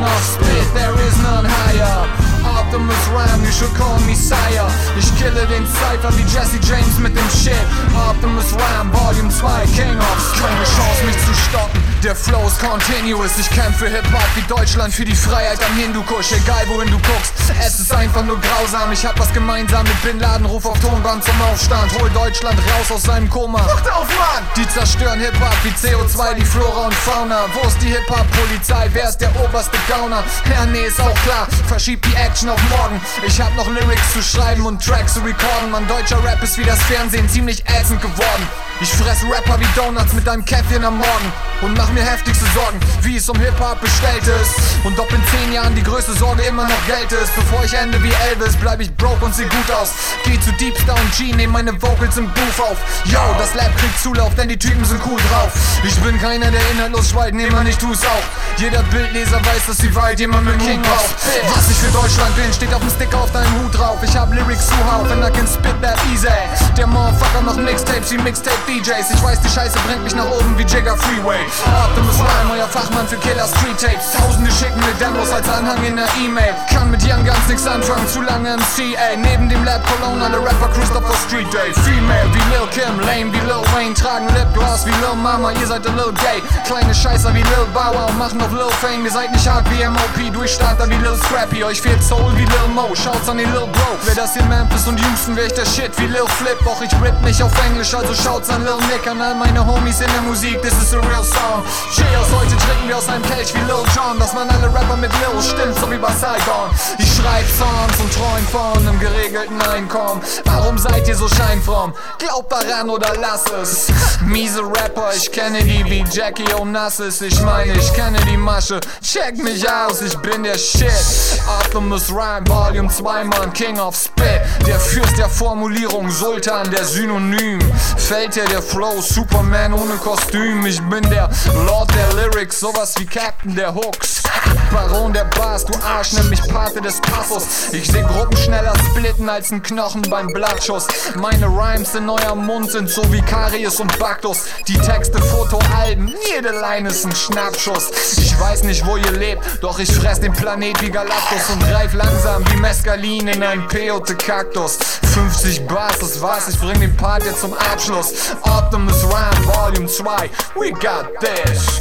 of spit, there is none higher. Optimus Rhyme, you should call me Sire. Ich kille den Cypher wie Jesse James mit dem Shit. Optimus Rhyme, Volume 2, King of Spit. Keine Chance, mich zu stoppen. Der Flow ist continuous. Ich kämpfe Hip-Hop wie Deutschland für die Freiheit am Hindukusch. Egal wohin du guckst, es ist einfach nur grausam. Ich hab was gemeinsam mit Bin Laden, ruf auf Tonband zum Aufstand. Hol Deutschland raus aus seinem Koma. Macht auf, Mann! Die zerstören Hip-Hop wie CO2, die Flora und Fauna. Wo ist die Hip-Hop-Polizei? Wer ist der oberste Gauner? Ja, nee, ist auch klar. Verschiebt die Action auf morgen. Ich hab noch Lyrics zu schreiben und Tracks zu recorden. Mein deutscher Rap ist wie das Fernsehen ziemlich ätzend geworden. Ich fress Rapper wie Donuts mit einem Käffchen am Morgen und mach mir heftigste Sorgen, wie es um Hip-Hop bestellt ist. Und ob in 10 Jahren die größte Sorge immer noch Geld ist. Bevor ich ende wie Elvis, bleib ich broke und seh gut aus. Geh zu Deepstar und G, nehm meine Vocals im Booth auf. Yo, das Lab kriegt Zulauf, denn die Typen sind cool drauf. Ich bin keiner, der inhaltlos schweigt, nee man, ich tu's auch. Jeder Bildleser weiß, dass die Wahrheit jemand mit King braucht. Was ich für Deutschland bin, steht auf dem Sticker auf deinem Hut drauf. Ich hab Lyrics zuhauf and I can spit that easy. Der Motherfucker macht Mixtapes wie Mixtape DJs. Ich weiß, die Scheiße bringt mich nach oben wie Jigger Freeway. Optimus Rhyme, euer Fachmann für Killer Street Tapes. Tausende schicken mir Demos als Anhang in der E-Mail. Kann mit Young ganz nix anfangen, zu lange im CA. Neben dem Lab Cologne alle Rapper Christopher Street Day. Female wie Lil Kim, lame wie Lil Wayne, tragen Lipgloss wie Lil Mama. Ihr seid der Lil Gay. Kleine Scheißer wie Lil Bauer und machen auf Lil Fame. Ihr seid nicht hart wie MOP, Durchstarter wie Lil Scrappy. Euch fehlt Soul wie Lil Mo. Schaut's an die Lil Bro. Wer das hier Memphis und Houston, wär ich der Shit wie Lil Flip. Doch ich rip nicht auf Englisch, also schaut's an Lil Nick. An all meine Homies in der Musik, this is a real song. Cheers, heute trinken wir aus einem Kelch wie Lil Jon. Das waren alle Rapper mit Lil, stimmt, so wie bei Saigon. Ich schreib Songs und träum von einem geregelten Einkommen. Warum seid ihr so scheinfromm? Glaubt daran oder lass es. Miese Rapper, ich kenne die wie Jackie Onassis. Ich meine, ich kenne die Masche. Check mich aus, ich bin der Shit. Optimus Rhyme, Volume 2, Mann, King of Spit. Der Fürst der Formulierung, Sultan der Synonym. Fällt dir der Flow, Superman ohne Kostüm. Ich bin der Lord der Lyrics, sowas wie Captain der Hooks. Baron der Bars, du Arsch, nenn mich Pate des Passos. Ich seh Gruppen schneller splitten als ein Knochen beim Blattschuss. Meine Rhymes in eurem Mund sind so wie Karies und Baktus. Die Texte, Fotoalben, jede Line ist ein Schnappschuss. Ich weiß nicht, wo ihr lebt, doch ich fress den Planet wie Galactus und reif langsam wie Mescalin in ein Peyote Kaktus. 50 Bars, das war's, ich bring den Part jetzt zum Abschluss. Optimus Rhyme, Volume 2, we got this.